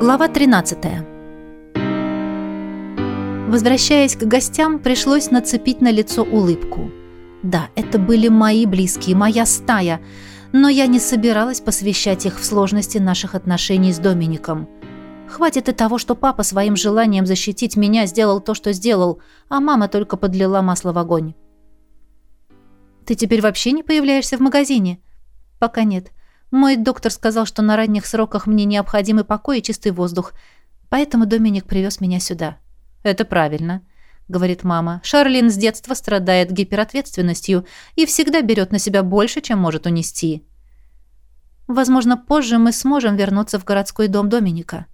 Глава 13. Возвращаясь к гостям, пришлось нацепить на лицо улыбку. Да, это были мои близкие, моя стая, но я не собиралась посвящать их в сложности наших отношений с Домиником. Хватит и того, что папа своим желанием защитить меня сделал то, что сделал, а мама только подлила масло в огонь. «Ты теперь вообще не появляешься в магазине?» «Пока нет. Мой доктор сказал, что на ранних сроках мне необходимы покой и чистый воздух, поэтому Доминик привез меня сюда. Это правильно, говорит мама. Шарлин с детства страдает гиперответственностью и всегда берет на себя больше, чем может унести. Возможно, позже мы сможем вернуться в городской дом Доминика.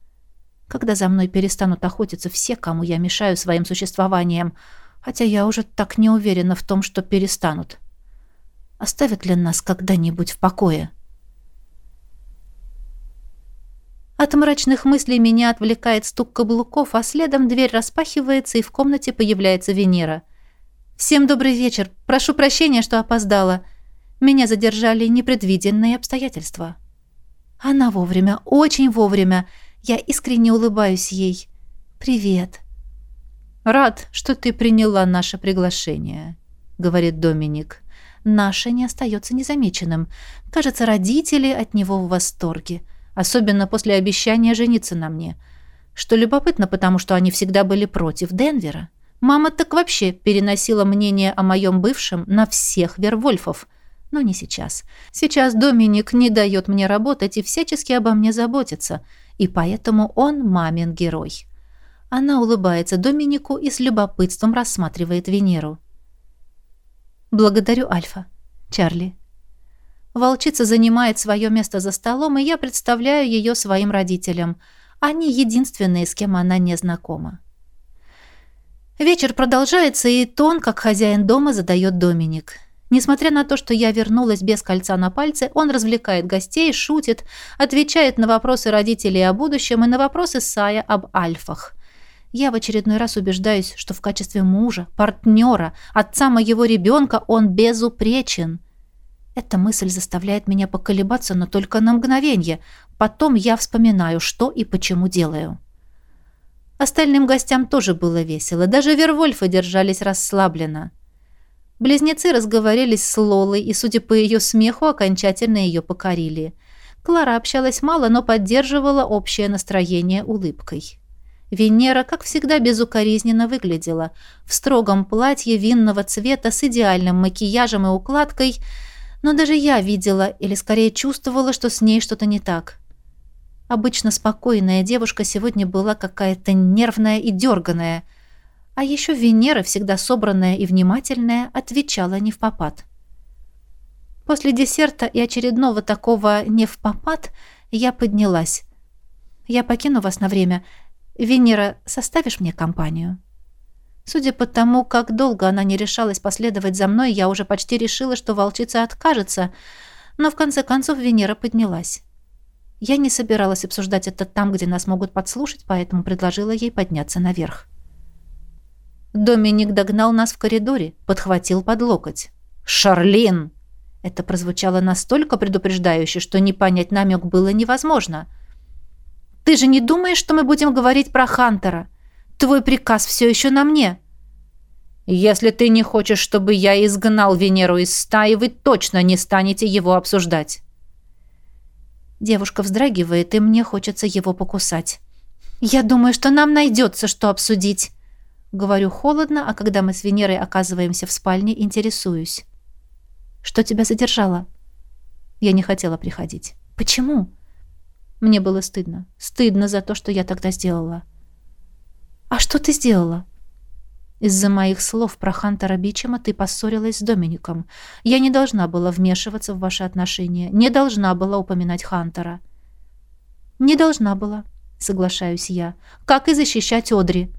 Когда за мной перестанут охотиться все, кому я мешаю своим существованием, хотя я уже так не уверена в том, что перестанут. Оставят ли нас когда-нибудь в покое?» От мрачных мыслей меня отвлекает стук каблуков, а следом дверь распахивается, и в комнате появляется Венера. «Всем добрый вечер. Прошу прощения, что опоздала. Меня задержали непредвиденные обстоятельства». Она вовремя, очень вовремя. Я искренне улыбаюсь ей. «Привет». «Рад, что ты приняла наше приглашение», — говорит Доминик. «Наше не остается незамеченным. Кажется, родители от него в восторге» особенно после обещания жениться на мне. Что любопытно, потому что они всегда были против Денвера. Мама так вообще переносила мнение о моем бывшем на всех Вервольфов. Но не сейчас. Сейчас Доминик не дает мне работать и всячески обо мне заботится. И поэтому он мамин герой. Она улыбается Доминику и с любопытством рассматривает Венеру. «Благодарю, Альфа. Чарли, Волчица занимает свое место за столом, и я представляю ее своим родителям. Они единственные, с кем она не знакома. Вечер продолжается, и тон, как хозяин дома, задает Доминик. Несмотря на то, что я вернулась без кольца на пальце, он развлекает гостей, шутит, отвечает на вопросы родителей о будущем и на вопросы Сая об альфах. Я в очередной раз убеждаюсь, что в качестве мужа, партнера, отца моего ребенка он безупречен. Эта мысль заставляет меня поколебаться, но только на мгновение. Потом я вспоминаю, что и почему делаю. Остальным гостям тоже было весело. Даже Вервольфы держались расслабленно. Близнецы разговорились с Лолой и, судя по ее смеху, окончательно ее покорили. Клара общалась мало, но поддерживала общее настроение улыбкой. Венера, как всегда, безукоризненно выглядела. В строгом платье винного цвета с идеальным макияжем и укладкой – но даже я видела, или скорее чувствовала, что с ней что-то не так. Обычно спокойная девушка сегодня была какая-то нервная и дерганая. А еще Венера, всегда собранная и внимательная, отвечала не в попад. После десерта и очередного такого «не в попад» я поднялась. «Я покину вас на время. Венера, составишь мне компанию?» Судя по тому, как долго она не решалась последовать за мной, я уже почти решила, что волчица откажется, но в конце концов Венера поднялась. Я не собиралась обсуждать это там, где нас могут подслушать, поэтому предложила ей подняться наверх. Доминик догнал нас в коридоре, подхватил под локоть. «Шарлин!» Это прозвучало настолько предупреждающе, что не понять намек было невозможно. «Ты же не думаешь, что мы будем говорить про Хантера?» Твой приказ все еще на мне». «Если ты не хочешь, чтобы я изгнал Венеру из стаи, вы точно не станете его обсуждать». Девушка вздрагивает, и мне хочется его покусать. «Я думаю, что нам найдется, что обсудить». Говорю холодно, а когда мы с Венерой оказываемся в спальне, интересуюсь. «Что тебя задержало?» Я не хотела приходить. «Почему?» Мне было стыдно. Стыдно за то, что я тогда сделала. «А что ты сделала?» «Из-за моих слов про Хантера Бичема ты поссорилась с Домиником. Я не должна была вмешиваться в ваши отношения, не должна была упоминать Хантера». «Не должна была», — соглашаюсь я, «как и защищать Одри.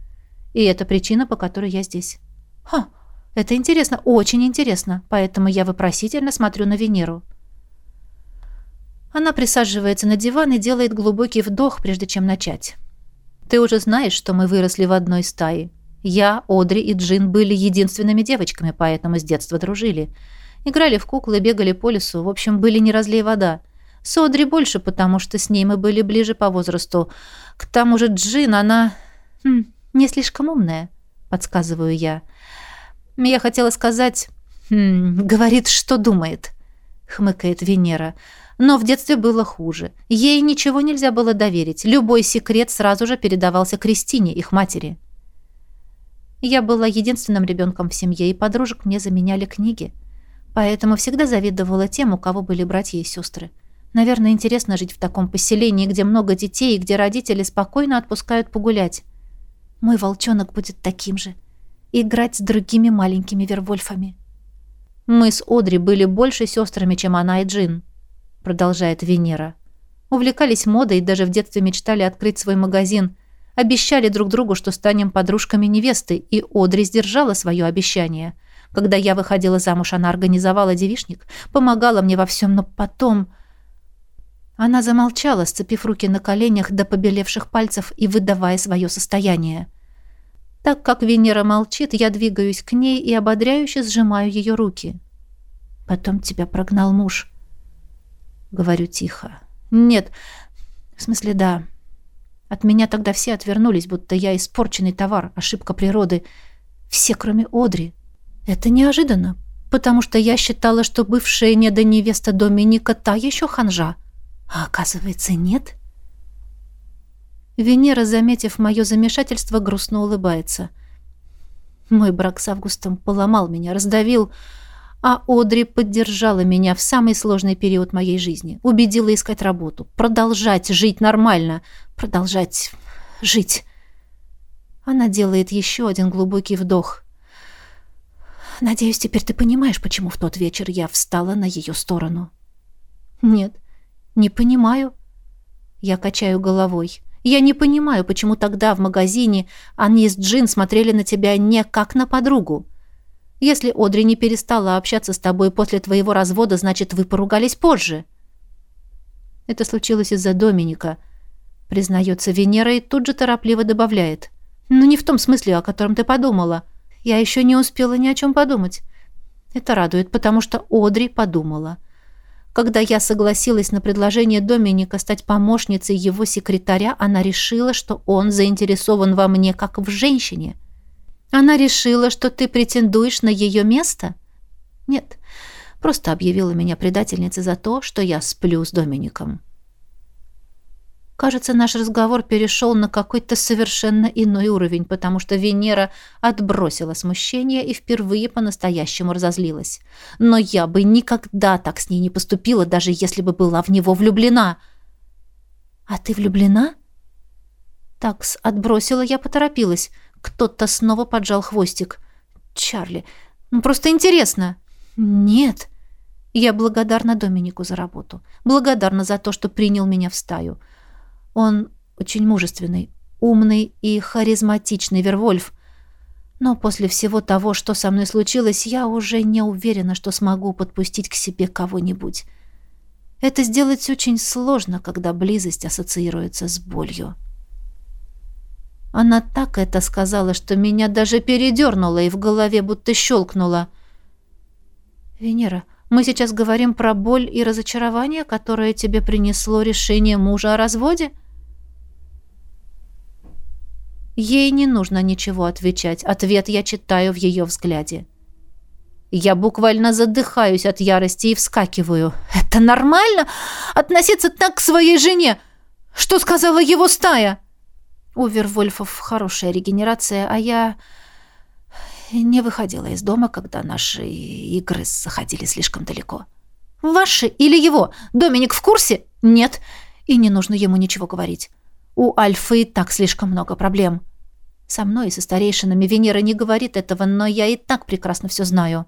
И это причина, по которой я здесь». «Ха, это интересно, очень интересно, поэтому я вопросительно смотрю на Венеру». Она присаживается на диван и делает глубокий вдох, прежде чем начать. Ты уже знаешь, что мы выросли в одной стае. Я, Одри и Джин были единственными девочками, поэтому с детства дружили. Играли в куклы, бегали по лесу, в общем, были не разлей вода. С Одри больше, потому что с ней мы были ближе по возрасту. К тому же Джин, она... Хм, не слишком умная, подсказываю я. Я хотела сказать... Хм, говорит, что думает, хмыкает Венера. Но в детстве было хуже. Ей ничего нельзя было доверить. Любой секрет сразу же передавался Кристине, их матери. Я была единственным ребенком в семье, и подружек мне заменяли книги. Поэтому всегда завидовала тем, у кого были братья и сестры. Наверное, интересно жить в таком поселении, где много детей и где родители спокойно отпускают погулять. Мой волчонок будет таким же. Играть с другими маленькими вервольфами. Мы с Одри были больше сестрами, чем она и Джин продолжает Венера. Увлекались модой и даже в детстве мечтали открыть свой магазин. Обещали друг другу, что станем подружками невесты, и Одри сдержала свое обещание. Когда я выходила замуж, она организовала девишник, помогала мне во всем, но потом... Она замолчала, сцепив руки на коленях до побелевших пальцев и выдавая свое состояние. Так как Венера молчит, я двигаюсь к ней и ободряюще сжимаю ее руки. Потом тебя прогнал муж. Говорю тихо. Нет, в смысле, да. От меня тогда все отвернулись, будто я испорченный товар, ошибка природы. Все, кроме Одри. Это неожиданно, потому что я считала, что бывшая недоневеста Доминика та еще ханжа. А оказывается, нет. Венера, заметив мое замешательство, грустно улыбается. Мой брак с Августом поломал меня, раздавил а Одри поддержала меня в самый сложный период моей жизни. Убедила искать работу, продолжать жить нормально, продолжать жить. Она делает еще один глубокий вдох. Надеюсь, теперь ты понимаешь, почему в тот вечер я встала на ее сторону. Нет, не понимаю. Я качаю головой. Я не понимаю, почему тогда в магазине они с Джин смотрели на тебя не как на подругу. Если Одри не перестала общаться с тобой после твоего развода, значит, вы поругались позже. Это случилось из-за Доминика, признается Венера и тут же торопливо добавляет. Ну не в том смысле, о котором ты подумала. Я еще не успела ни о чем подумать. Это радует, потому что Одри подумала. Когда я согласилась на предложение Доминика стать помощницей его секретаря, она решила, что он заинтересован во мне как в женщине – она решила, что ты претендуешь на ее место? Нет, просто объявила меня предательницей за то, что я сплю с Домиником. Кажется, наш разговор перешел на какой-то совершенно иной уровень, потому что Венера отбросила смущение и впервые по-настоящему разозлилась. Но я бы никогда так с ней не поступила, даже если бы была в него влюблена. «А ты влюблена?» Такс отбросила, я поторопилась. Кто-то снова поджал хвостик. «Чарли, ну просто интересно». «Нет». Я благодарна Доминику за работу. Благодарна за то, что принял меня в стаю. Он очень мужественный, умный и харизматичный Вервольф. Но после всего того, что со мной случилось, я уже не уверена, что смогу подпустить к себе кого-нибудь. Это сделать очень сложно, когда близость ассоциируется с болью. Она так это сказала, что меня даже передернуло и в голове будто щелкнуло. «Венера, мы сейчас говорим про боль и разочарование, которое тебе принесло решение мужа о разводе?» Ей не нужно ничего отвечать. Ответ я читаю в ее взгляде. Я буквально задыхаюсь от ярости и вскакиваю. «Это нормально? Относиться так к своей жене? Что сказала его стая?» У Вервольфов хорошая регенерация, а я не выходила из дома, когда наши игры заходили слишком далеко. Ваши или его? Доминик в курсе? Нет. И не нужно ему ничего говорить. У Альфы и так слишком много проблем. Со мной и со старейшинами Венера не говорит этого, но я и так прекрасно все знаю.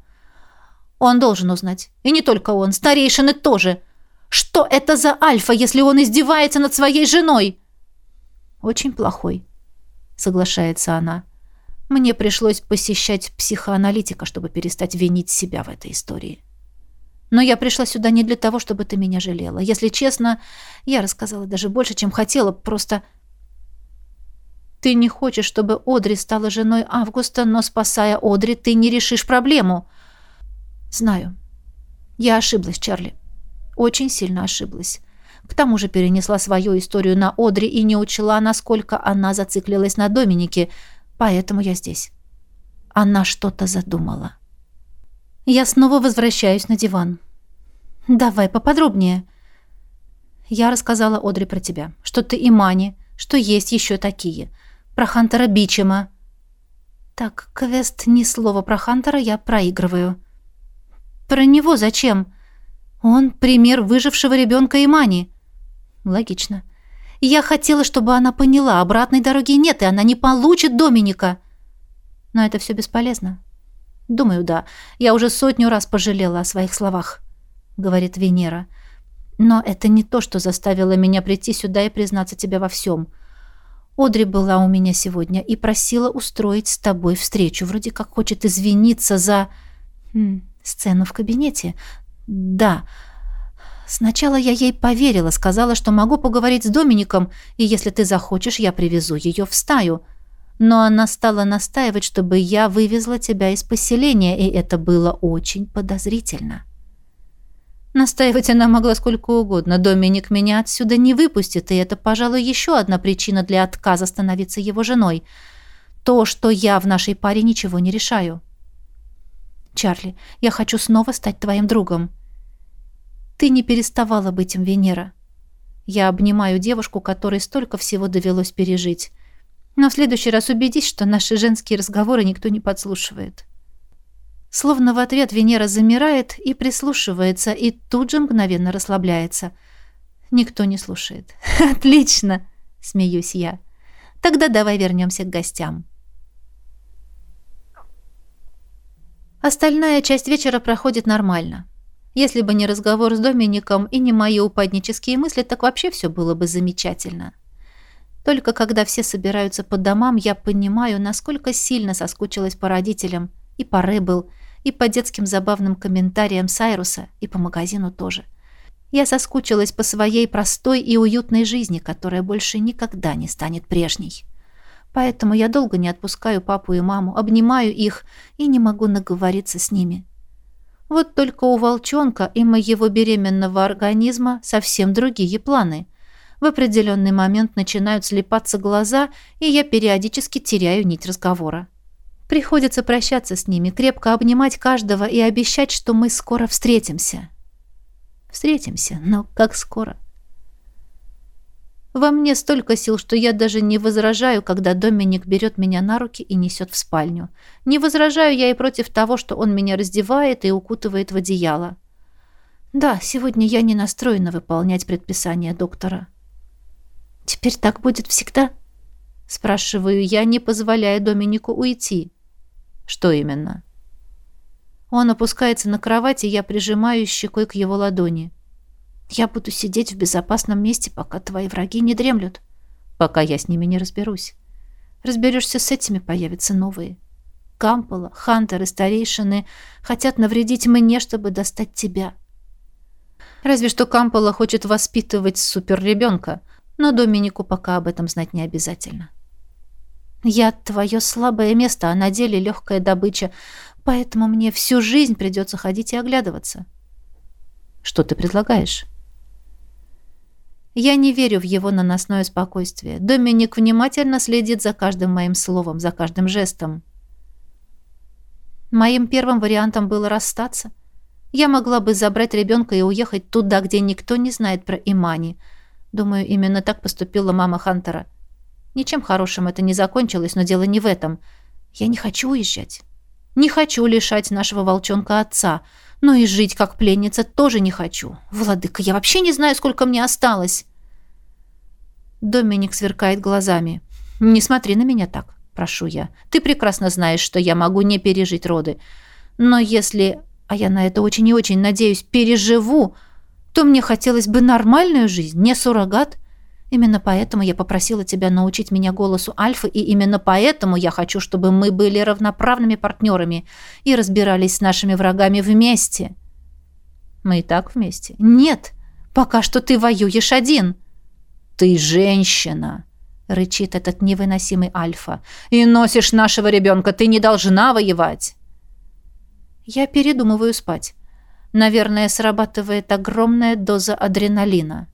Он должен узнать. И не только он, старейшины тоже. Что это за Альфа, если он издевается над своей женой? Очень плохой, соглашается она. Мне пришлось посещать психоаналитика, чтобы перестать винить себя в этой истории. Но я пришла сюда не для того, чтобы ты меня жалела. Если честно, я рассказала даже больше, чем хотела, просто... Ты не хочешь, чтобы Одри стала женой Августа, но, спасая Одри, ты не решишь проблему. Знаю. Я ошиблась, Чарли. Очень сильно ошиблась. К тому же перенесла свою историю на Одри и не учла, насколько она зациклилась на Доминике, поэтому я здесь. Она что-то задумала. Я снова возвращаюсь на диван. «Давай поподробнее». Я рассказала Одри про тебя, что ты и Мани, что есть еще такие. Про Хантера Бичема. Так, квест ни слова про Хантера я проигрываю. Про него зачем? Он пример выжившего ребенка Имани. Логично. Я хотела, чтобы она поняла, обратной дороги нет, и она не получит Доминика. Но это все бесполезно. Думаю, да. Я уже сотню раз пожалела о своих словах, говорит Венера. Но это не то, что заставило меня прийти сюда и признаться тебе во всем. Одри была у меня сегодня и просила устроить с тобой встречу. Вроде как хочет извиниться за... Хм, сцену в кабинете. Да. Сначала я ей поверила, сказала, что могу поговорить с Домиником, и если ты захочешь, я привезу ее в стаю. Но она стала настаивать, чтобы я вывезла тебя из поселения, и это было очень подозрительно. Настаивать она могла сколько угодно. Доминик меня отсюда не выпустит, и это, пожалуй, еще одна причина для отказа становиться его женой. То, что я в нашей паре ничего не решаю. Чарли, я хочу снова стать твоим другом. Ты не переставала быть им, Венера. Я обнимаю девушку, которой столько всего довелось пережить. Но в следующий раз убедись, что наши женские разговоры никто не подслушивает. Словно в ответ Венера замирает и прислушивается, и тут же мгновенно расслабляется. Никто не слушает. «Отлично!» — смеюсь я. «Тогда давай вернемся к гостям». Остальная часть вечера проходит нормально. Если бы не разговор с Домиником и не мои упаднические мысли, так вообще все было бы замечательно. Только когда все собираются по домам, я понимаю, насколько сильно соскучилась по родителям и по Рэббл, и по детским забавным комментариям Сайруса, и по магазину тоже. Я соскучилась по своей простой и уютной жизни, которая больше никогда не станет прежней. Поэтому я долго не отпускаю папу и маму, обнимаю их и не могу наговориться с ними. Вот только у волчонка и моего беременного организма совсем другие планы. В определенный момент начинают слепаться глаза, и я периодически теряю нить разговора. Приходится прощаться с ними, крепко обнимать каждого и обещать, что мы скоро встретимся. Встретимся, но как скоро? Во мне столько сил, что я даже не возражаю, когда Доминик берет меня на руки и несет в спальню. Не возражаю я и против того, что он меня раздевает и укутывает в одеяло. Да, сегодня я не настроена выполнять предписание доктора. «Теперь так будет всегда?» Спрашиваю я, не позволяя Доминику уйти. Что именно? Он опускается на кровать, и я прижимаю щекой к его ладони. Я буду сидеть в безопасном месте, пока твои враги не дремлют, пока я с ними не разберусь. Разберешься с этими, появятся новые. Кампола, Хантер и старейшины хотят навредить мне, чтобы достать тебя. Разве что Кампола хочет воспитывать суперребенка, но Доминику пока об этом знать не обязательно. Я твое слабое место, а на деле легкая добыча, поэтому мне всю жизнь придется ходить и оглядываться. Что ты предлагаешь? Я не верю в его наносное спокойствие. Доминик внимательно следит за каждым моим словом, за каждым жестом. Моим первым вариантом было расстаться. Я могла бы забрать ребенка и уехать туда, где никто не знает про Имани. Думаю, именно так поступила мама Хантера. — Ничем хорошим это не закончилось, но дело не в этом. Я не хочу уезжать. Не хочу лишать нашего волчонка отца, но и жить как пленница тоже не хочу. Владыка, я вообще не знаю, сколько мне осталось. Доминик сверкает глазами. Не смотри на меня так, прошу я. Ты прекрасно знаешь, что я могу не пережить роды. Но если, а я на это очень и очень надеюсь, переживу, то мне хотелось бы нормальную жизнь, не суррогат. Именно поэтому я попросила тебя научить меня голосу Альфы, и именно поэтому я хочу, чтобы мы были равноправными партнерами и разбирались с нашими врагами вместе. Мы и так вместе. Нет, пока что ты воюешь один. Ты женщина, рычит этот невыносимый Альфа. И носишь нашего ребенка, ты не должна воевать. Я передумываю спать. Наверное, срабатывает огромная доза адреналина.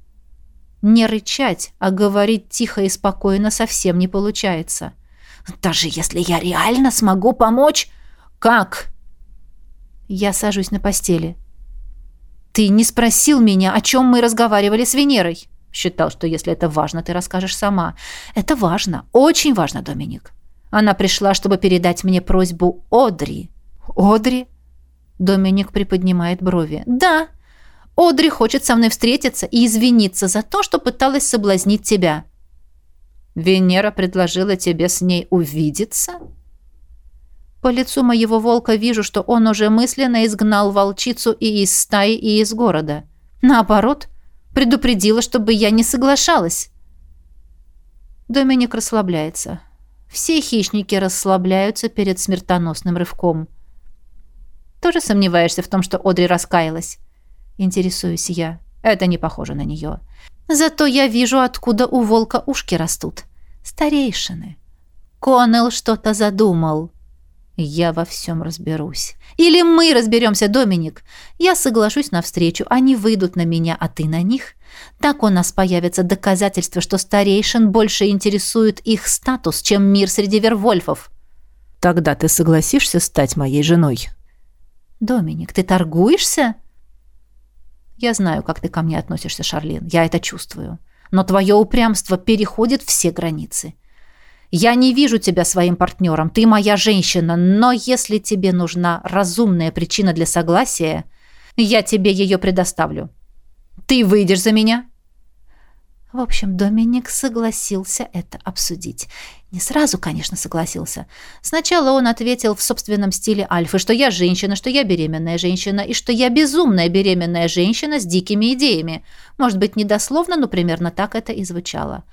Не рычать, а говорить тихо и спокойно совсем не получается. Даже если я реально смогу помочь... Как? Я сажусь на постели. Ты не спросил меня, о чем мы разговаривали с Венерой. Считал, что если это важно, ты расскажешь сама. Это важно, очень важно, Доминик. Она пришла, чтобы передать мне просьбу Одри. Одри? Доминик приподнимает брови. Да, Одри хочет со мной встретиться и извиниться за то, что пыталась соблазнить тебя. Венера предложила тебе с ней увидеться? По лицу моего волка вижу, что он уже мысленно изгнал волчицу и из стаи, и из города. Наоборот, предупредила, чтобы я не соглашалась. Доминик расслабляется. Все хищники расслабляются перед смертоносным рывком. Тоже сомневаешься в том, что Одри раскаялась? Интересуюсь я. Это не похоже на нее. Зато я вижу, откуда у волка ушки растут. Старейшины. Конел что-то задумал. Я во всем разберусь. Или мы разберемся, Доминик. Я соглашусь на встречу, они выйдут на меня, а ты на них. Так у нас появится доказательство, что старейшин больше интересует их статус, чем мир среди вервольфов. Тогда ты согласишься стать моей женой? Доминик, ты торгуешься? Я знаю, как ты ко мне относишься, Шарлин. Я это чувствую. Но твое упрямство переходит все границы. Я не вижу тебя своим партнером, ты моя женщина, но если тебе нужна разумная причина для согласия, я тебе ее предоставлю. Ты выйдешь за меня?» В общем, Доминик согласился это обсудить. Не сразу, конечно, согласился. Сначала он ответил в собственном стиле Альфы, что я женщина, что я беременная женщина и что я безумная беременная женщина с дикими идеями. Может быть, недословно, но примерно так это и звучало.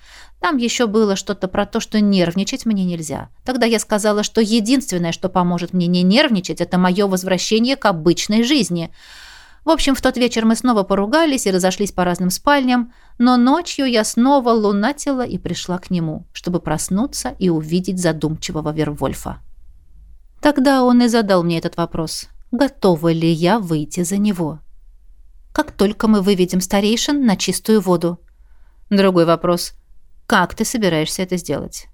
Там еще было что-то про то, что нервничать мне нельзя. Тогда я сказала, что единственное, что поможет мне не нервничать, это мое возвращение к обычной жизни. В общем, в тот вечер мы снова поругались и разошлись по разным спальням, но ночью я снова лунатила и пришла к нему, чтобы проснуться и увидеть задумчивого Вервольфа. Тогда он и задал мне этот вопрос. Готова ли я выйти за него? Как только мы выведем старейшин на чистую воду. Другой вопрос. Как ты собираешься это сделать?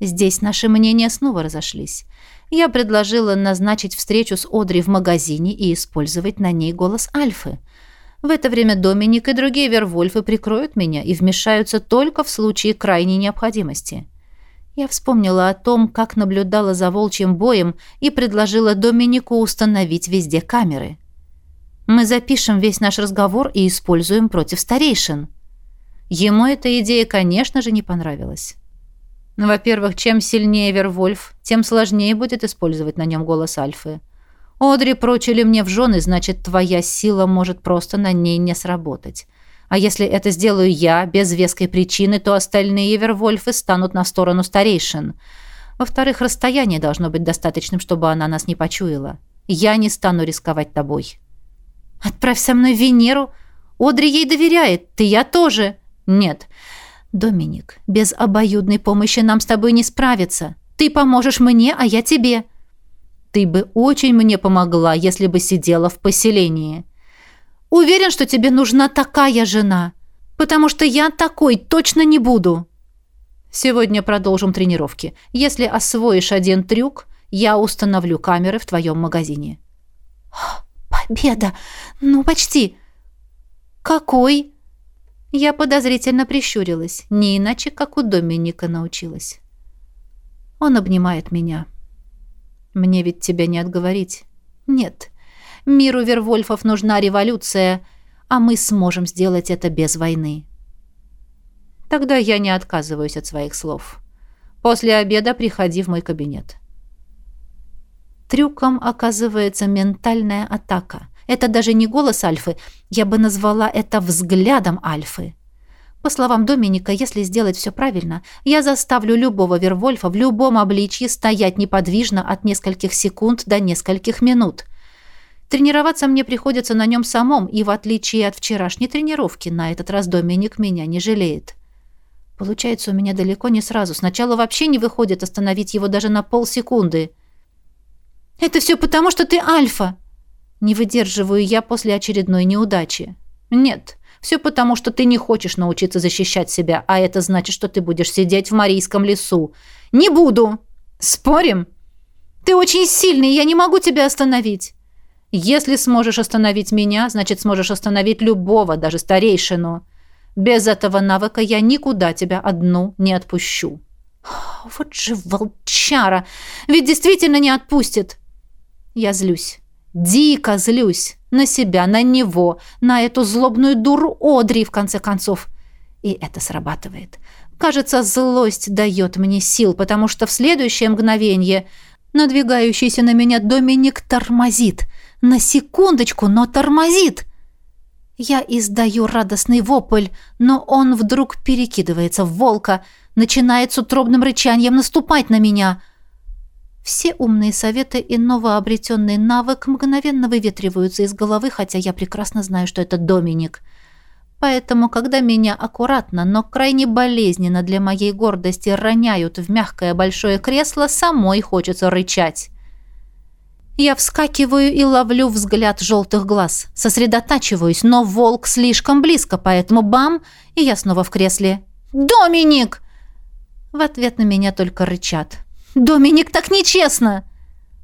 Здесь наши мнения снова разошлись. Я предложила назначить встречу с Одри в магазине и использовать на ней голос Альфы. В это время Доминик и другие Вервольфы прикроют меня и вмешаются только в случае крайней необходимости. Я вспомнила о том, как наблюдала за волчьим боем и предложила Доминику установить везде камеры. Мы запишем весь наш разговор и используем против старейшин. Ему эта идея, конечно же, не понравилась. Во-первых, чем сильнее Вервольф, тем сложнее будет использовать на нем голос Альфы. Одри прочили мне в жены, значит, твоя сила может просто на ней не сработать. А если это сделаю я, без веской причины, то остальные Вервольфы станут на сторону старейшин. Во-вторых, расстояние должно быть достаточным, чтобы она нас не почуяла. Я не стану рисковать тобой. Отправь со мной Венеру. Одри ей доверяет, ты я тоже. «Нет. Доминик, без обоюдной помощи нам с тобой не справиться. Ты поможешь мне, а я тебе». «Ты бы очень мне помогла, если бы сидела в поселении». «Уверен, что тебе нужна такая жена, потому что я такой точно не буду». «Сегодня продолжим тренировки. Если освоишь один трюк, я установлю камеры в твоем магазине». «Победа! Ну, почти!» «Какой?» Я подозрительно прищурилась, не иначе, как у Доминика научилась. Он обнимает меня. Мне ведь тебя не отговорить. Нет. Миру Вервольфов нужна революция, а мы сможем сделать это без войны. Тогда я не отказываюсь от своих слов. После обеда приходи в мой кабинет. Трюком оказывается ментальная атака. Это даже не голос Альфы, я бы назвала это взглядом Альфы. По словам Доминика, если сделать все правильно, я заставлю любого Вервольфа в любом обличье стоять неподвижно от нескольких секунд до нескольких минут. Тренироваться мне приходится на нем самом, и в отличие от вчерашней тренировки, на этот раз Доминик меня не жалеет. Получается, у меня далеко не сразу. Сначала вообще не выходит остановить его даже на полсекунды. «Это все потому, что ты Альфа!» Не выдерживаю я после очередной неудачи. Нет, Все потому, что ты не хочешь научиться защищать себя, а это значит, что ты будешь сидеть в Марийском лесу. Не буду. Спорим? Ты очень сильный, я не могу тебя остановить. Если сможешь остановить меня, значит, сможешь остановить любого, даже старейшину. Без этого навыка я никуда тебя одну не отпущу. Вот же волчара! Ведь действительно не отпустит. Я злюсь. Дико злюсь. На себя, на него, на эту злобную дуру Одри, в конце концов. И это срабатывает. Кажется, злость дает мне сил, потому что в следующее мгновение надвигающийся на меня Доминик тормозит. На секундочку, но тормозит. Я издаю радостный вопль, но он вдруг перекидывается в волка, начинает с утробным рычанием наступать на меня. Все умные советы и новообретенный навык мгновенно выветриваются из головы, хотя я прекрасно знаю, что это Доминик. Поэтому, когда меня аккуратно, но крайне болезненно для моей гордости роняют в мягкое большое кресло, самой хочется рычать. Я вскакиваю и ловлю взгляд желтых глаз. Сосредотачиваюсь, но волк слишком близко, поэтому бам, и я снова в кресле. «Доминик!» В ответ на меня только рычат. «Доминик, так нечестно!»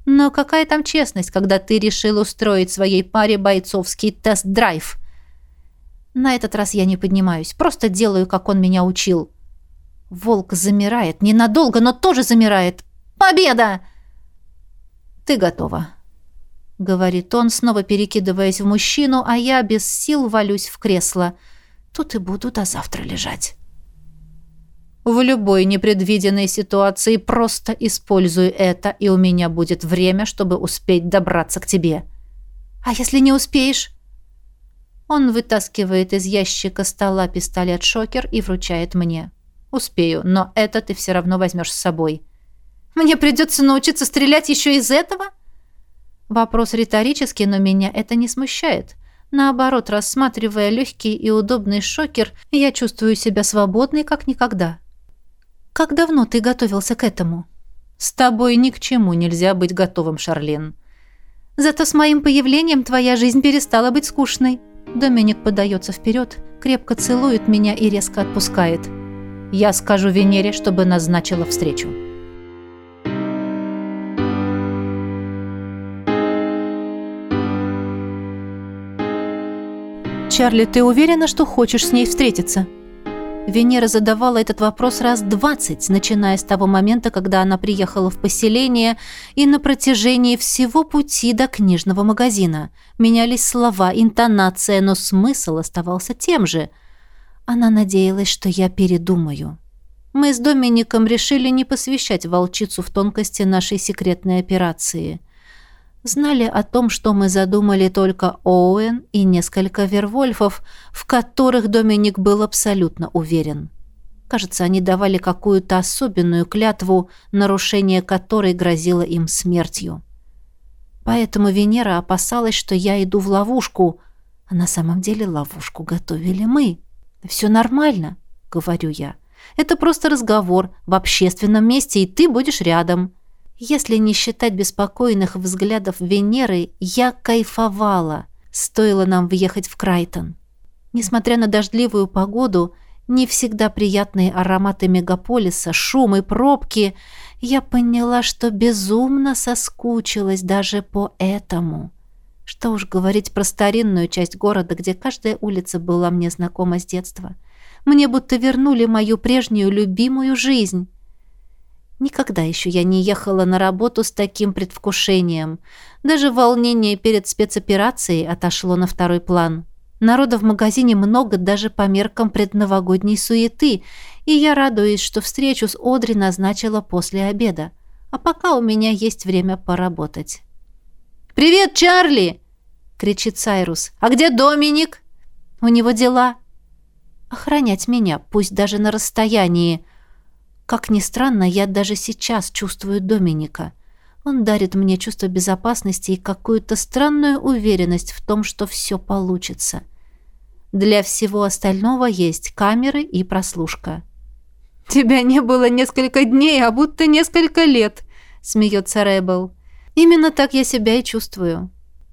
Но какая там честность, когда ты решил устроить своей паре бойцовский тест-драйв? На этот раз я не поднимаюсь, просто делаю, как он меня учил. Волк замирает, ненадолго, но тоже замирает. «Победа!» «Ты готова», — говорит он, снова перекидываясь в мужчину, а я без сил валюсь в кресло. Тут и буду до завтра лежать. В любой непредвиденной ситуации просто используй это, и у меня будет время, чтобы успеть добраться к тебе. А если не успеешь? Он вытаскивает из ящика стола пистолет-шокер и вручает мне. Успею, но это ты все равно возьмешь с собой. Мне придется научиться стрелять еще из этого? Вопрос риторический, но меня это не смущает. Наоборот, рассматривая легкий и удобный шокер, я чувствую себя свободной, как никогда. Как давно ты готовился к этому? С тобой ни к чему нельзя быть готовым, Шарлин. Зато с моим появлением твоя жизнь перестала быть скучной. Доминик подается вперед, крепко целует меня и резко отпускает. Я скажу Венере, чтобы назначила встречу. Чарли, ты уверена, что хочешь с ней встретиться? Венера задавала этот вопрос раз двадцать, начиная с того момента, когда она приехала в поселение, и на протяжении всего пути до книжного магазина. Менялись слова, интонация, но смысл оставался тем же. Она надеялась, что я передумаю. Мы с Домиником решили не посвящать волчицу в тонкости нашей секретной операции. Знали о том, что мы задумали только Оуэн и несколько вервольфов, в которых Доминик был абсолютно уверен. Кажется, они давали какую-то особенную клятву, нарушение которой грозило им смертью. Поэтому Венера опасалась, что я иду в ловушку, а на самом деле ловушку готовили мы. «Все нормально», — говорю я. «Это просто разговор в общественном месте, и ты будешь рядом». Если не считать беспокойных взглядов Венеры, я кайфовала. Стоило нам въехать в Крайтон. Несмотря на дождливую погоду, не всегда приятные ароматы мегаполиса, шум и пробки, я поняла, что безумно соскучилась даже по этому. Что уж говорить про старинную часть города, где каждая улица была мне знакома с детства. Мне будто вернули мою прежнюю любимую жизнь. Никогда еще я не ехала на работу с таким предвкушением. Даже волнение перед спецоперацией отошло на второй план. Народа в магазине много даже по меркам предновогодней суеты, и я радуюсь, что встречу с Одри назначила после обеда. А пока у меня есть время поработать. «Привет, Чарли!» — кричит Сайрус. «А где Доминик?» «У него дела». «Охранять меня, пусть даже на расстоянии». Как ни странно, я даже сейчас чувствую Доминика. Он дарит мне чувство безопасности и какую-то странную уверенность в том, что все получится. Для всего остального есть камеры и прослушка. «Тебя не было несколько дней, а будто несколько лет», — смеется Рэббл. «Именно так я себя и чувствую».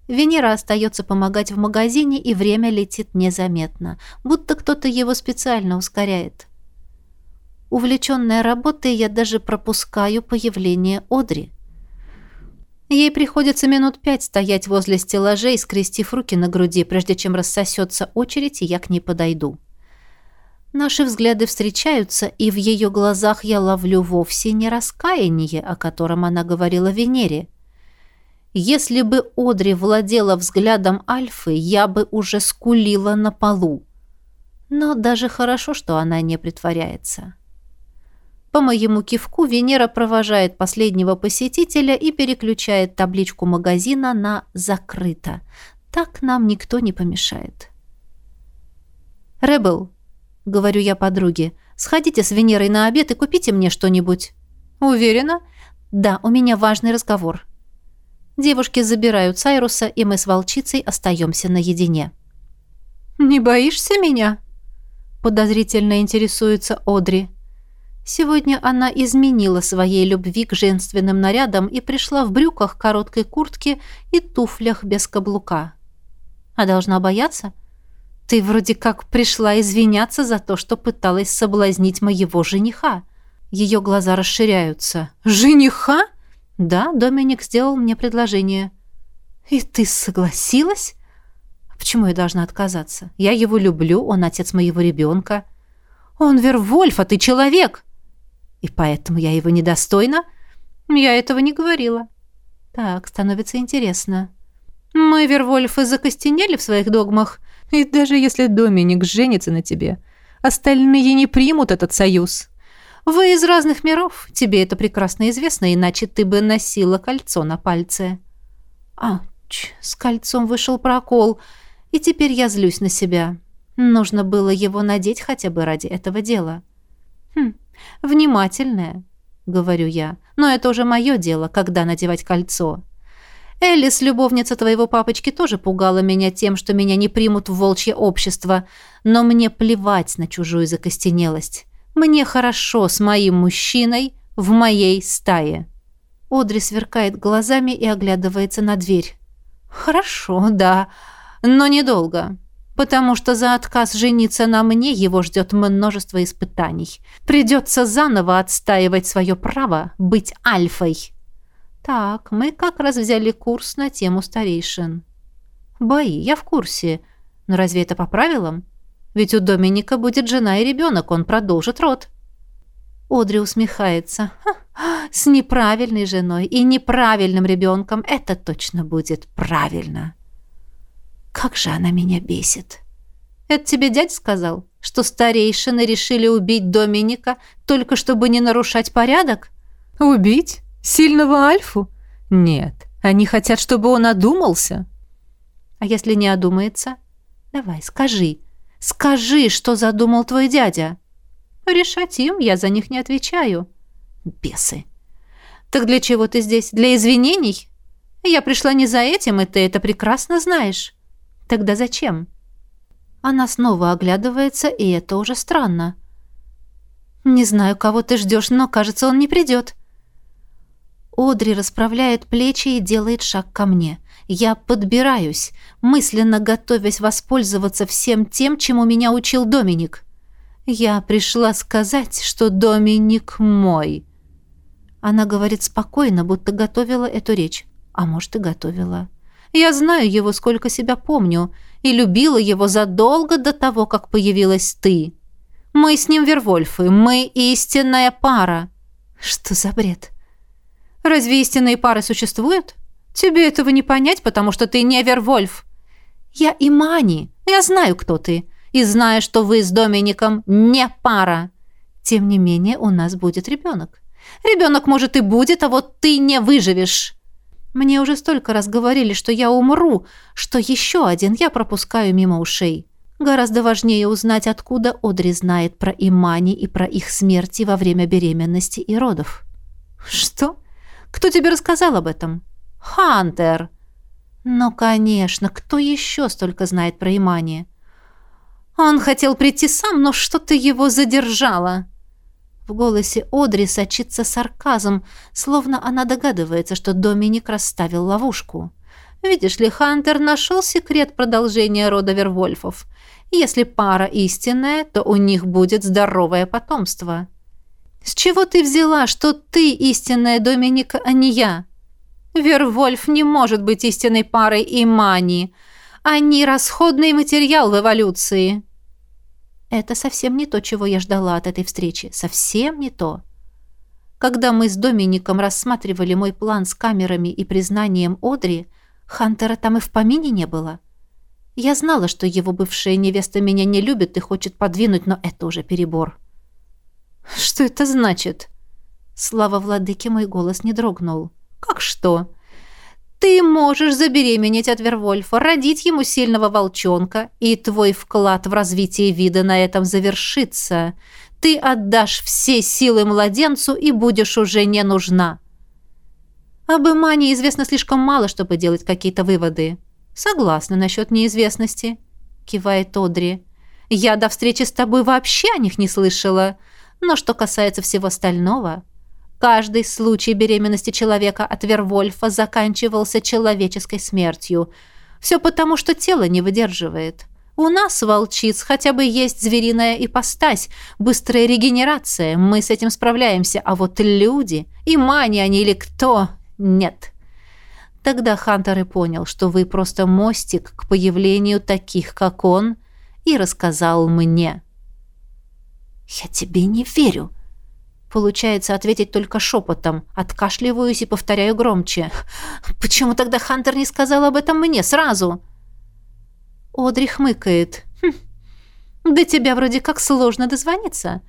Венера остается помогать в магазине, и время летит незаметно, будто кто-то его специально ускоряет. Увлеченная работой, я даже пропускаю появление Одри. Ей приходится минут пять стоять возле стеллажей, скрестив руки на груди, прежде чем рассосется очередь, и я к ней подойду. Наши взгляды встречаются, и в ее глазах я ловлю вовсе не раскаяние, о котором она говорила Венере. Если бы Одри владела взглядом Альфы, я бы уже скулила на полу. Но даже хорошо, что она не притворяется. По моему кивку Венера провожает последнего посетителя и переключает табличку магазина на «закрыто». Так нам никто не помешает. «Рэббл», — говорю я подруге, — «сходите с Венерой на обед и купите мне что-нибудь». «Уверена?» «Да, у меня важный разговор». Девушки забирают Сайруса, и мы с волчицей остаемся наедине. «Не боишься меня?» Подозрительно интересуется Одри. Сегодня она изменила своей любви к женственным нарядам и пришла в брюках, короткой куртке и туфлях без каблука. А должна бояться? Ты вроде как пришла извиняться за то, что пыталась соблазнить моего жениха. Ее глаза расширяются. «Жениха?» Да, Доминик сделал мне предложение. И ты согласилась? Почему я должна отказаться? Я его люблю, он отец моего ребенка. Он Вервольф, а ты человек. И поэтому я его недостойна? Я этого не говорила. Так, становится интересно. Мы, Вервольфы, закостенели в своих догмах. И даже если Доминик женится на тебе, остальные не примут этот союз. Вы из разных миров, тебе это прекрасно известно, иначе ты бы носила кольцо на пальце. Ауч, с кольцом вышел прокол, и теперь я злюсь на себя. Нужно было его надеть хотя бы ради этого дела. Хм, внимательная, говорю я, но это уже мое дело, когда надевать кольцо. Элис, любовница твоего папочки, тоже пугала меня тем, что меня не примут в волчье общество, но мне плевать на чужую закостенелость. Мне хорошо с моим мужчиной в моей стае. Одри сверкает глазами и оглядывается на дверь. Хорошо, да, но недолго. Потому что за отказ жениться на мне его ждет множество испытаний. Придется заново отстаивать свое право быть альфой. Так, мы как раз взяли курс на тему старейшин. Бои, я в курсе. Но разве это по правилам? Ведь у Доминика будет жена и ребенок, он продолжит род. Одри усмехается. с неправильной женой и неправильным ребенком это точно будет правильно. Как же она меня бесит. Это тебе дядь сказал, что старейшины решили убить Доминика, только чтобы не нарушать порядок? Убить? Сильного Альфу? Нет, они хотят, чтобы он одумался. А если не одумается? Давай, скажи, Скажи, что задумал твой дядя. Решать им, я за них не отвечаю. Бесы. Так для чего ты здесь? Для извинений? Я пришла не за этим, и ты это прекрасно знаешь. Тогда зачем? Она снова оглядывается, и это уже странно. Не знаю, кого ты ждешь, но, кажется, он не придет. Одри расправляет плечи и делает шаг ко мне. Я подбираюсь, мысленно готовясь воспользоваться всем тем, чему меня учил Доминик. Я пришла сказать, что Доминик мой. Она говорит спокойно, будто готовила эту речь. А может, и готовила. Я знаю его, сколько себя помню, и любила его задолго до того, как появилась ты. Мы с ним Вервольфы, мы истинная пара. Что за бред? Разве истинные пары существуют? Тебе этого не понять, потому что ты не Вервольф. Я Имани. Я знаю, кто ты. И знаю, что вы с Домиником не пара. Тем не менее, у нас будет ребенок. Ребенок, может, и будет, а вот ты не выживешь. Мне уже столько раз говорили, что я умру, что еще один я пропускаю мимо ушей. Гораздо важнее узнать, откуда Одри знает про Имани и про их смерти во время беременности и родов. Что? Кто тебе рассказал об этом? Хантер. Ну, конечно, кто еще столько знает про Имани? Он хотел прийти сам, но что-то его задержало. В голосе Одри сочится сарказм, словно она догадывается, что Доминик расставил ловушку. Видишь ли, Хантер нашел секрет продолжения рода Вервольфов. Если пара истинная, то у них будет здоровое потомство. С чего ты взяла, что ты истинная Доминика, а не я? Вервольф не может быть истинной парой Имани. Они расходный материал в эволюции. Это совсем не то, чего я ждала от этой встречи. Совсем не то. Когда мы с Домиником рассматривали мой план с камерами и признанием Одри, Хантера там и в помине не было. Я знала, что его бывшая невеста меня не любит и хочет подвинуть, но это уже перебор. «Что это значит?» Слава владыке, мой голос не дрогнул. «Как что?» Ты можешь забеременеть от Вервольфа, родить ему сильного волчонка, и твой вклад в развитие вида на этом завершится. Ты отдашь все силы младенцу и будешь уже не нужна. Об Имане известно слишком мало, чтобы делать какие-то выводы. Согласна насчет неизвестности, кивает Одри. Я до встречи с тобой вообще о них не слышала. Но что касается всего остального, каждый случай беременности человека от Вервольфа заканчивался человеческой смертью. Все потому, что тело не выдерживает. У нас, волчиц, хотя бы есть звериная ипостась, быстрая регенерация, мы с этим справляемся, а вот люди, и мани они или кто, нет. Тогда Хантер и понял, что вы просто мостик к появлению таких, как он, и рассказал мне. «Я тебе не верю», Получается ответить только шепотом. Откашливаюсь и повторяю громче. «Почему тогда Хантер не сказал об этом мне сразу?» Одри хмыкает. «Хм, «До тебя вроде как сложно дозвониться.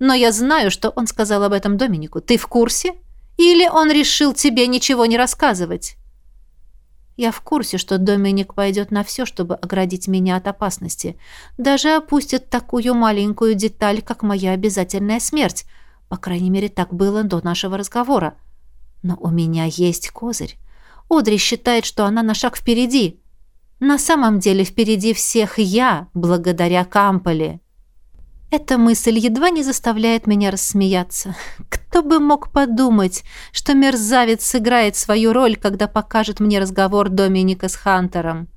Но я знаю, что он сказал об этом Доминику. Ты в курсе?» Или он решил тебе ничего не рассказывать? Я в курсе, что Доминик пойдет на все, чтобы оградить меня от опасности. Даже опустит такую маленькую деталь, как моя обязательная смерть. По крайней мере, так было до нашего разговора. Но у меня есть козырь. Одри считает, что она на шаг впереди. На самом деле впереди всех я, благодаря Камполе. Эта мысль едва не заставляет меня рассмеяться. Кто бы мог подумать, что мерзавец сыграет свою роль, когда покажет мне разговор Доминика с Хантером.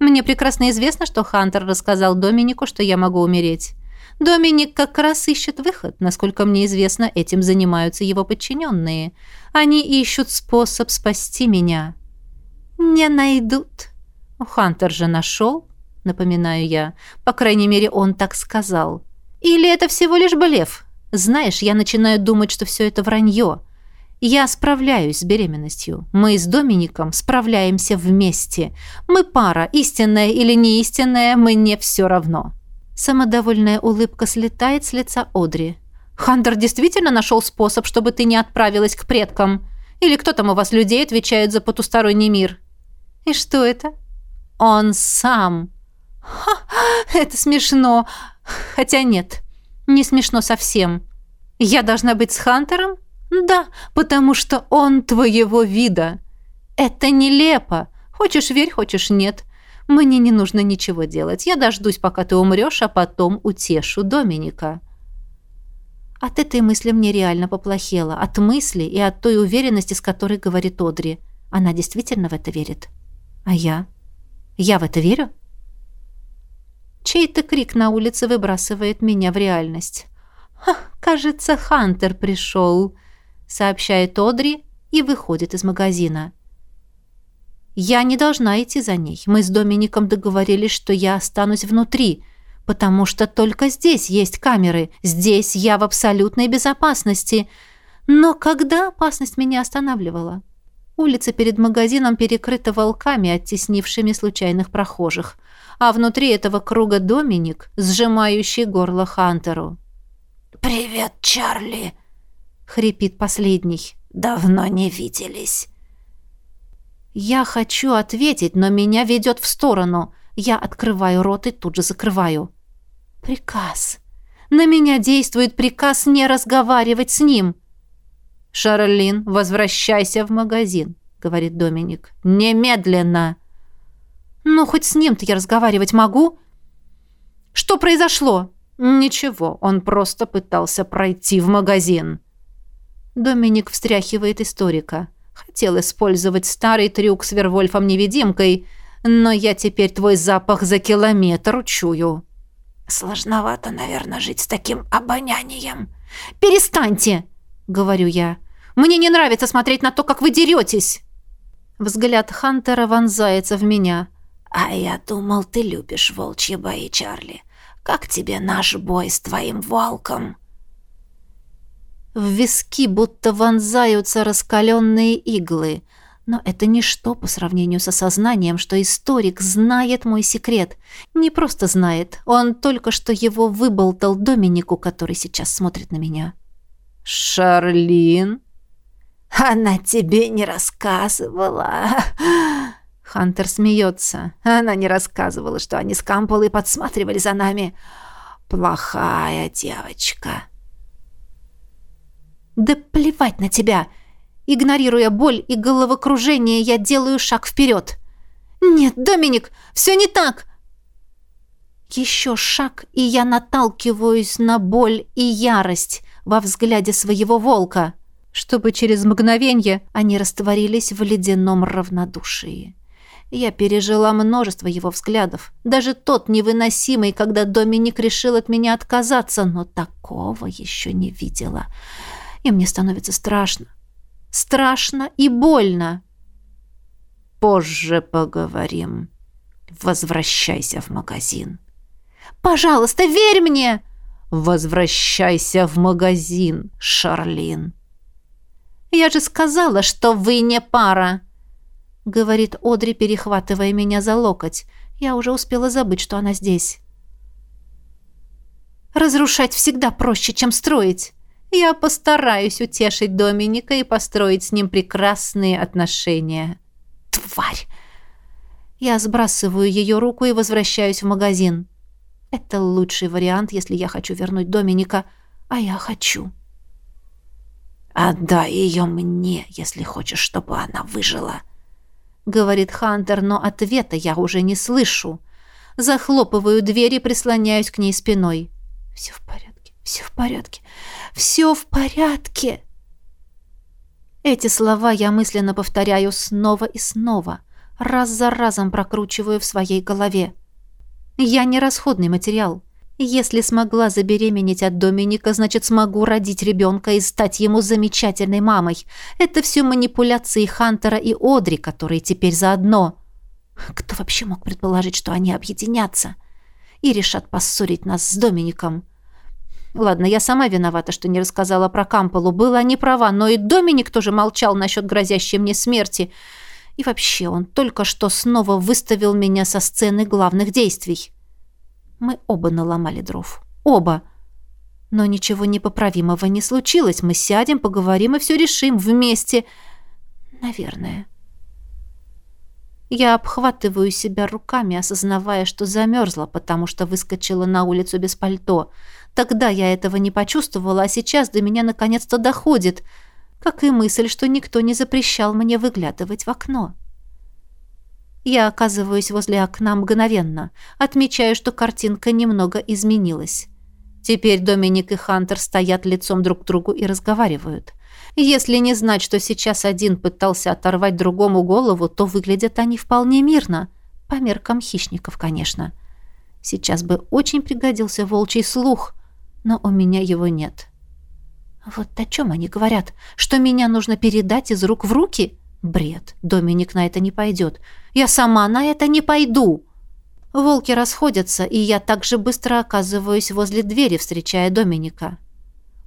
Мне прекрасно известно, что Хантер рассказал Доминику, что я могу умереть. Доминик как раз ищет выход. Насколько мне известно, этим занимаются его подчиненные. Они ищут способ спасти меня. Не найдут. Хантер же нашел напоминаю я. По крайней мере, он так сказал. Или это всего лишь блеф? Знаешь, я начинаю думать, что все это вранье. Я справляюсь с беременностью. Мы с Домиником справляемся вместе. Мы пара, истинная или не истинная, мне все равно. Самодовольная улыбка слетает с лица Одри. Хантер действительно нашел способ, чтобы ты не отправилась к предкам? Или кто там у вас людей отвечает за потусторонний мир? И что это? Он сам. Ха, это смешно. Хотя нет, не смешно совсем. Я должна быть с Хантером? Да, потому что он твоего вида. Это нелепо. Хочешь верь, хочешь нет. Мне не нужно ничего делать. Я дождусь, пока ты умрешь, а потом утешу Доминика. От этой мысли мне реально поплохело. От мысли и от той уверенности, с которой говорит Одри. Она действительно в это верит. А я? Я в это верю? Чей-то крик на улице выбрасывает меня в реальность. «Кажется, Хантер пришел», — сообщает Одри и выходит из магазина. «Я не должна идти за ней. Мы с Домиником договорились, что я останусь внутри, потому что только здесь есть камеры. Здесь я в абсолютной безопасности. Но когда опасность меня останавливала?» Улица перед магазином перекрыта волками, оттеснившими случайных прохожих а внутри этого круга Доминик, сжимающий горло Хантеру. «Привет, Чарли!» — хрипит последний. «Давно не виделись». Я хочу ответить, но меня ведет в сторону. Я открываю рот и тут же закрываю. Приказ. На меня действует приказ не разговаривать с ним. «Шарлин, возвращайся в магазин», — говорит Доминик. «Немедленно!» «Ну, хоть с ним-то я разговаривать могу?» «Что произошло?» «Ничего, он просто пытался пройти в магазин». Доминик встряхивает историка. Хотел использовать старый трюк с Вервольфом-невидимкой, но я теперь твой запах за километр учую». «Сложновато, наверное, жить с таким обонянием». «Перестаньте!» — говорю я. «Мне не нравится смотреть на то, как вы деретесь!» Взгляд Хантера вонзается в меня. «А я думал, ты любишь волчьи бои, Чарли. Как тебе наш бой с твоим волком?» В виски будто вонзаются раскаленные иглы. Но это ничто по сравнению с осознанием, что историк знает мой секрет. Не просто знает, он только что его выболтал Доминику, который сейчас смотрит на меня. «Шарлин?» «Она тебе не рассказывала?» Хантер смеется. Она не рассказывала, что они с Камполой подсматривали за нами. «Плохая девочка». «Да плевать на тебя!» Игнорируя боль и головокружение, я делаю шаг вперед. «Нет, Доминик, все не так!» Еще шаг, и я наталкиваюсь на боль и ярость во взгляде своего волка, чтобы через мгновение они растворились в ледяном равнодушии. Я пережила множество его взглядов, даже тот невыносимый, когда Доминик решил от меня отказаться, но такого еще не видела. И мне становится страшно. Страшно и больно. Позже поговорим. Возвращайся в магазин. Пожалуйста, верь мне! Возвращайся в магазин, Шарлин. Я же сказала, что вы не пара, говорит Одри, перехватывая меня за локоть. Я уже успела забыть, что она здесь. Разрушать всегда проще, чем строить. Я постараюсь утешить Доминика и построить с ним прекрасные отношения. Тварь! Я сбрасываю ее руку и возвращаюсь в магазин. Это лучший вариант, если я хочу вернуть Доминика, а я хочу. «Отдай ее мне, если хочешь, чтобы она выжила», — говорит Хантер, но ответа я уже не слышу. Захлопываю дверь и прислоняюсь к ней спиной. «Все в порядке, все в порядке. Все в порядке!» Эти слова я мысленно повторяю снова и снова, раз за разом прокручиваю в своей голове. Я не расходный материал. Если смогла забеременеть от Доминика, значит, смогу родить ребенка и стать ему замечательной мамой. Это все манипуляции Хантера и Одри, которые теперь заодно. Кто вообще мог предположить, что они объединятся и решат поссорить нас с Домиником? Ладно, я сама виновата, что не рассказала про Камполу. Была не права, но и Доминик тоже молчал насчет грозящей мне смерти. И вообще, он только что снова выставил меня со сцены главных действий. Мы оба наломали дров. Оба. Но ничего непоправимого не случилось. Мы сядем, поговорим и все решим вместе. Наверное. Я обхватываю себя руками, осознавая, что замерзла, потому что выскочила на улицу без пальто. Тогда я этого не почувствовала, а сейчас до меня наконец-то доходит, как и мысль, что никто не запрещал мне выглядывать в окно. Я оказываюсь возле окна мгновенно, отмечаю, что картинка немного изменилась. Теперь Доминик и Хантер стоят лицом друг к другу и разговаривают. Если не знать, что сейчас один пытался оторвать другому голову, то выглядят они вполне мирно. По меркам хищников, конечно. Сейчас бы очень пригодился волчий слух — но у меня его нет. Вот о чем они говорят? Что меня нужно передать из рук в руки? Бред. Доминик на это не пойдет. Я сама на это не пойду. Волки расходятся, и я также быстро оказываюсь возле двери, встречая Доминика.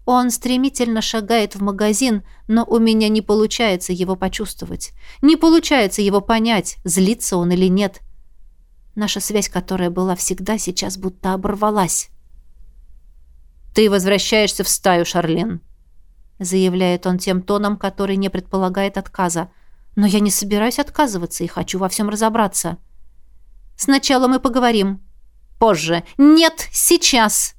Он стремительно шагает в магазин, но у меня не получается его почувствовать. Не получается его понять, злится он или нет. Наша связь, которая была всегда, сейчас будто оборвалась. «Ты возвращаешься в стаю, Шарлин», — заявляет он тем тоном, который не предполагает отказа. «Но я не собираюсь отказываться и хочу во всем разобраться». «Сначала мы поговорим». «Позже». «Нет, сейчас!»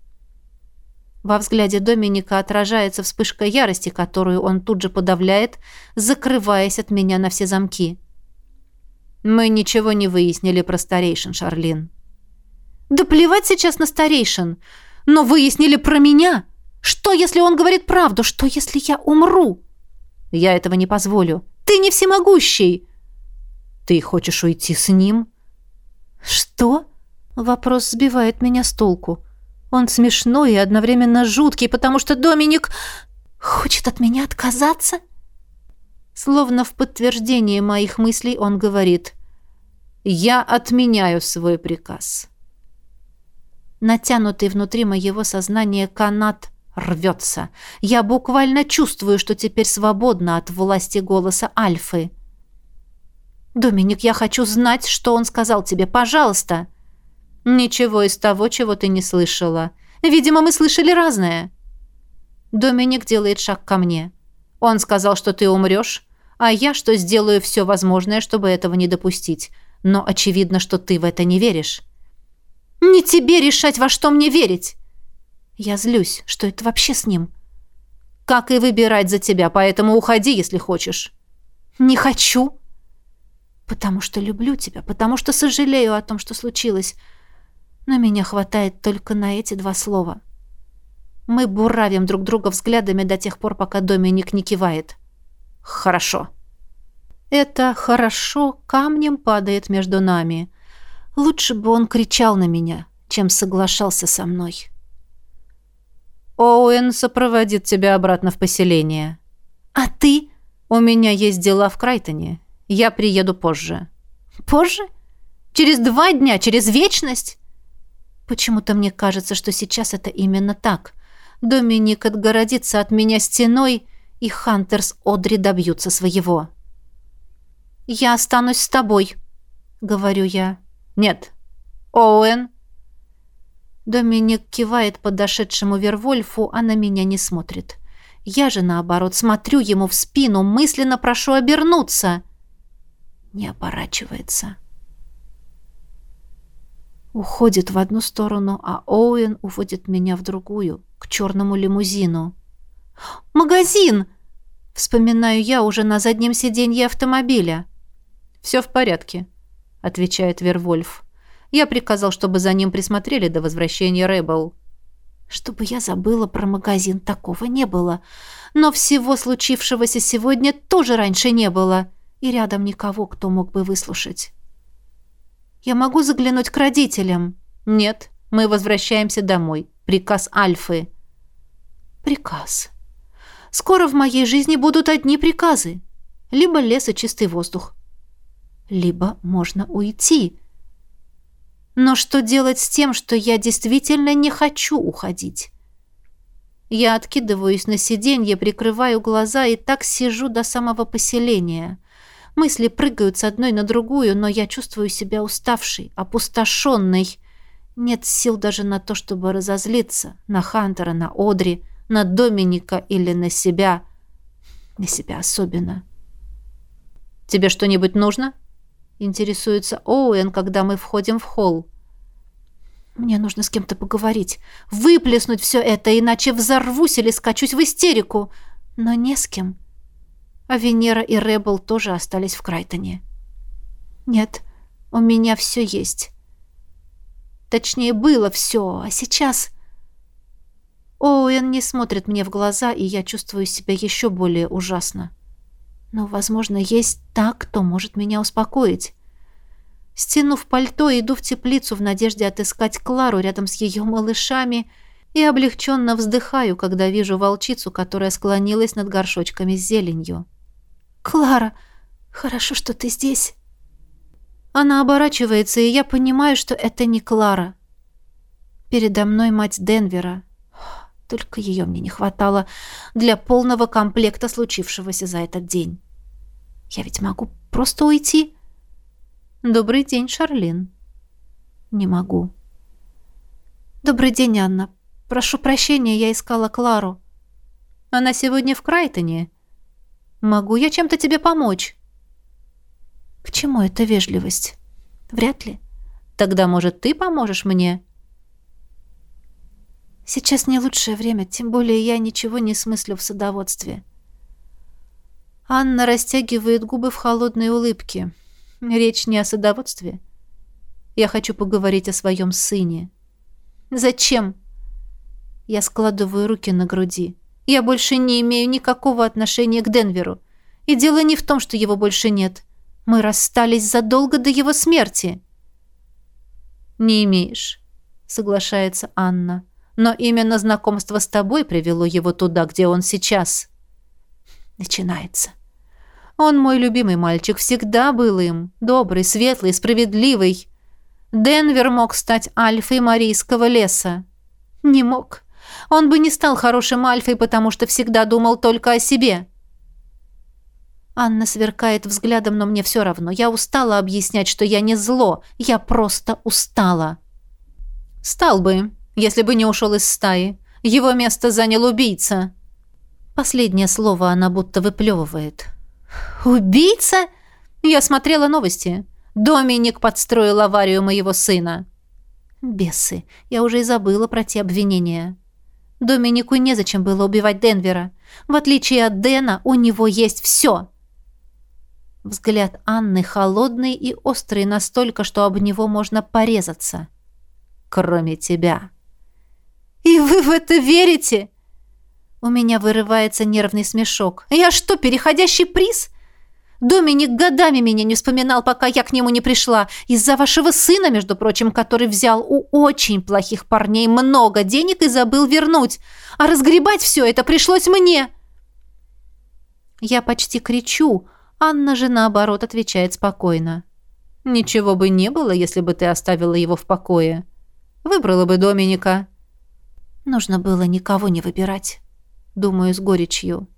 Во взгляде Доминика отражается вспышка ярости, которую он тут же подавляет, закрываясь от меня на все замки. «Мы ничего не выяснили про старейшин, Шарлин». «Да плевать сейчас на старейшин! Но выяснили про меня. Что, если он говорит правду? Что, если я умру? Я этого не позволю. Ты не всемогущий!» «Ты хочешь уйти с ним?» «Что?» Вопрос сбивает меня с толку. Он смешной и одновременно жуткий, потому что Доминик хочет от меня отказаться? Словно в подтверждение моих мыслей он говорит «Я отменяю свой приказ». Натянутый внутри моего сознания канат рвется. Я буквально чувствую, что теперь свободна от власти голоса Альфы. «Доминик, я хочу знать, что он сказал тебе. Пожалуйста!» «Ничего из того, чего ты не слышала. Видимо, мы слышали разное». Доминик делает шаг ко мне. Он сказал, что ты умрешь, а я, что сделаю все возможное, чтобы этого не допустить. Но очевидно, что ты в это не веришь. Не тебе решать, во что мне верить. Я злюсь, что это вообще с ним. Как и выбирать за тебя, поэтому уходи, если хочешь. Не хочу. Потому что люблю тебя, потому что сожалею о том, что случилось. Но меня хватает только на эти два слова. Мы буравим друг друга взглядами до тех пор, пока Доминик не кивает. Хорошо. Это «хорошо» камнем падает между нами. Лучше бы он кричал на меня, чем соглашался со мной. Оуэн сопроводит тебя обратно в поселение. А ты? У меня есть дела в Крайтоне. Я приеду позже. Позже? Через два дня? Через вечность? Почему-то мне кажется, что сейчас это именно так. Доминик отгородится от меня стеной, и Хантерс Одри добьются своего. «Я останусь с тобой», — говорю я. «Нет». «Оуэн?» Доминик кивает подошедшему Вервольфу, а на меня не смотрит. Я же, наоборот, смотрю ему в спину, мысленно прошу обернуться. Не оборачивается. Уходит в одну сторону, а Оуэн уводит меня в другую, к черному лимузину. «Магазин!» Вспоминаю я уже на заднем сиденье автомобиля. «Все в порядке», — отвечает Вервольф. «Я приказал, чтобы за ним присмотрели до возвращения Рэббл». Чтобы я забыла про магазин, такого не было. Но всего случившегося сегодня тоже раньше не было. И рядом никого, кто мог бы выслушать. «Я могу заглянуть к родителям?» «Нет, мы возвращаемся домой. Приказ Альфы». «Приказ. Скоро в моей жизни будут одни приказы. Либо лес и чистый воздух, либо можно уйти. Но что делать с тем, что я действительно не хочу уходить? Я откидываюсь на сиденье, прикрываю глаза и так сижу до самого поселения. Мысли прыгают с одной на другую, но я чувствую себя уставшей, опустошенной. Нет сил даже на то, чтобы разозлиться на Хантера, на Одри, на Доминика или на себя. На себя особенно. «Тебе что-нибудь нужно?» Интересуется Оуэн, когда мы входим в холл. Мне нужно с кем-то поговорить, выплеснуть все это, иначе взорвусь или скачусь в истерику. Но не с кем. А Венера и Ребел тоже остались в Крайтоне. Нет, у меня все есть. Точнее, было все, а сейчас... Оуэн не смотрит мне в глаза, и я чувствую себя еще более ужасно. Но, возможно, есть та, кто может меня успокоить. Стянув пальто, иду в теплицу в надежде отыскать Клару рядом с ее малышами и облегченно вздыхаю, когда вижу волчицу, которая склонилась над горшочками с зеленью. «Клара, хорошо, что ты здесь». Она оборачивается, и я понимаю, что это не Клара. Передо мной мать Денвера. Только ее мне не хватало для полного комплекта случившегося за этот день. Я ведь могу просто уйти. Добрый день, Шарлин. Не могу. Добрый день, Анна. Прошу прощения, я искала Клару. Она сегодня в Крайтоне. Могу я чем-то тебе помочь? К чему эта вежливость? Вряд ли. Тогда, может, ты поможешь мне? Сейчас не лучшее время, тем более я ничего не смыслю в садоводстве. Анна растягивает губы в холодной улыбке. Речь не о садоводстве. Я хочу поговорить о своем сыне. Зачем? Я складываю руки на груди. Я больше не имею никакого отношения к Денверу. И дело не в том, что его больше нет. Мы расстались задолго до его смерти. Не имеешь, соглашается Анна. Но именно знакомство с тобой привело его туда, где он сейчас. Начинается. Он мой любимый мальчик, всегда был им. Добрый, светлый, справедливый. Денвер мог стать альфой Марийского леса. Не мог. Он бы не стал хорошим альфой, потому что всегда думал только о себе. Анна сверкает взглядом, но мне все равно. Я устала объяснять, что я не зло. Я просто устала. Стал бы, если бы не ушел из стаи. Его место занял убийца. Последнее слово она будто выплевывает. «Убийца?» Я смотрела новости. Доминик подстроил аварию моего сына. Бесы. Я уже и забыла про те обвинения. Доминику незачем было убивать Денвера. В отличие от Дэна, у него есть все. Взгляд Анны холодный и острый настолько, что об него можно порезаться. Кроме тебя. «И вы в это верите?» У меня вырывается нервный смешок. «Я что, переходящий приз?» Доминик годами меня не вспоминал, пока я к нему не пришла. Из-за вашего сына, между прочим, который взял у очень плохих парней много денег и забыл вернуть. А разгребать все это пришлось мне. Я почти кричу. Анна же, наоборот, отвечает спокойно. Ничего бы не было, если бы ты оставила его в покое. Выбрала бы Доминика. Нужно было никого не выбирать думаю с горечью.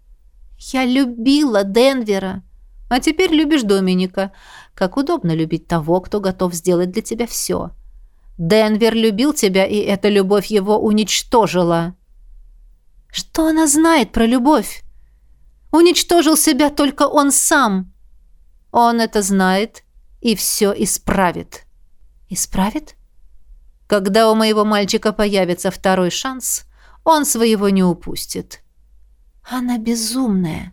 Я любила Денвера, а теперь любишь Доминика. Как удобно любить того, кто готов сделать для тебя все. Денвер любил тебя, и эта любовь его уничтожила. Что она знает про любовь? Уничтожил себя только он сам. Он это знает и все исправит. Исправит? Когда у моего мальчика появится второй шанс, он своего не упустит. Она безумная.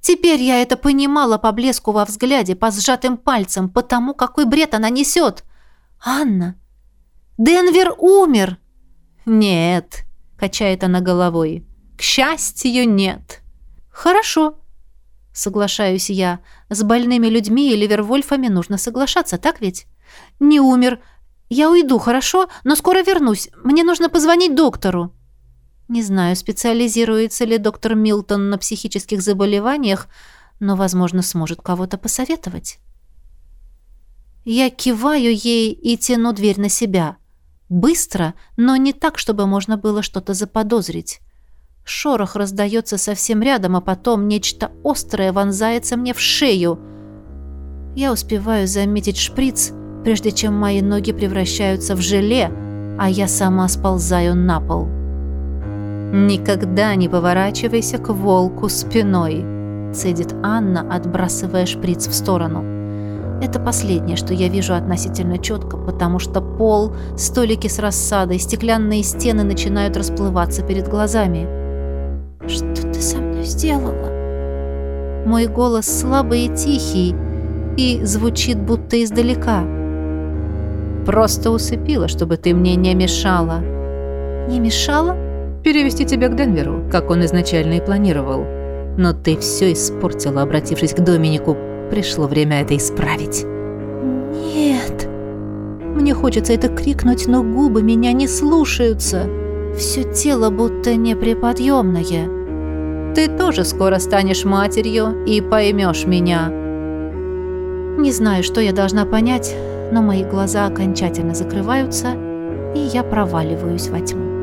Теперь я это понимала по блеску во взгляде, по сжатым пальцам, по тому, какой бред она несет. «Анна! Денвер умер!» «Нет», — качает она головой. «К счастью, нет». «Хорошо», — соглашаюсь я. «С больными людьми или Вервольфами нужно соглашаться, так ведь?» «Не умер. Я уйду, хорошо? Но скоро вернусь. Мне нужно позвонить доктору». Не знаю, специализируется ли доктор Милтон на психических заболеваниях, но, возможно, сможет кого-то посоветовать. Я киваю ей и тяну дверь на себя. Быстро, но не так, чтобы можно было что-то заподозрить. Шорох раздается совсем рядом, а потом нечто острое вонзается мне в шею. Я успеваю заметить шприц, прежде чем мои ноги превращаются в желе, а я сама сползаю на пол. «Никогда не поворачивайся к волку спиной», — цедит Анна, отбрасывая шприц в сторону. Это последнее, что я вижу относительно четко, потому что пол, столики с рассадой, стеклянные стены начинают расплываться перед глазами. «Что ты со мной сделала?» Мой голос слабый и тихий, и звучит будто издалека. «Просто усыпила, чтобы ты мне не мешала». «Не мешала?» перевести тебя к Денверу, как он изначально и планировал. Но ты все испортила, обратившись к Доминику. Пришло время это исправить. Нет. Мне хочется это крикнуть, но губы меня не слушаются. Все тело будто неприподъемное. Ты тоже скоро станешь матерью и поймешь меня. Не знаю, что я должна понять, но мои глаза окончательно закрываются, и я проваливаюсь во тьму.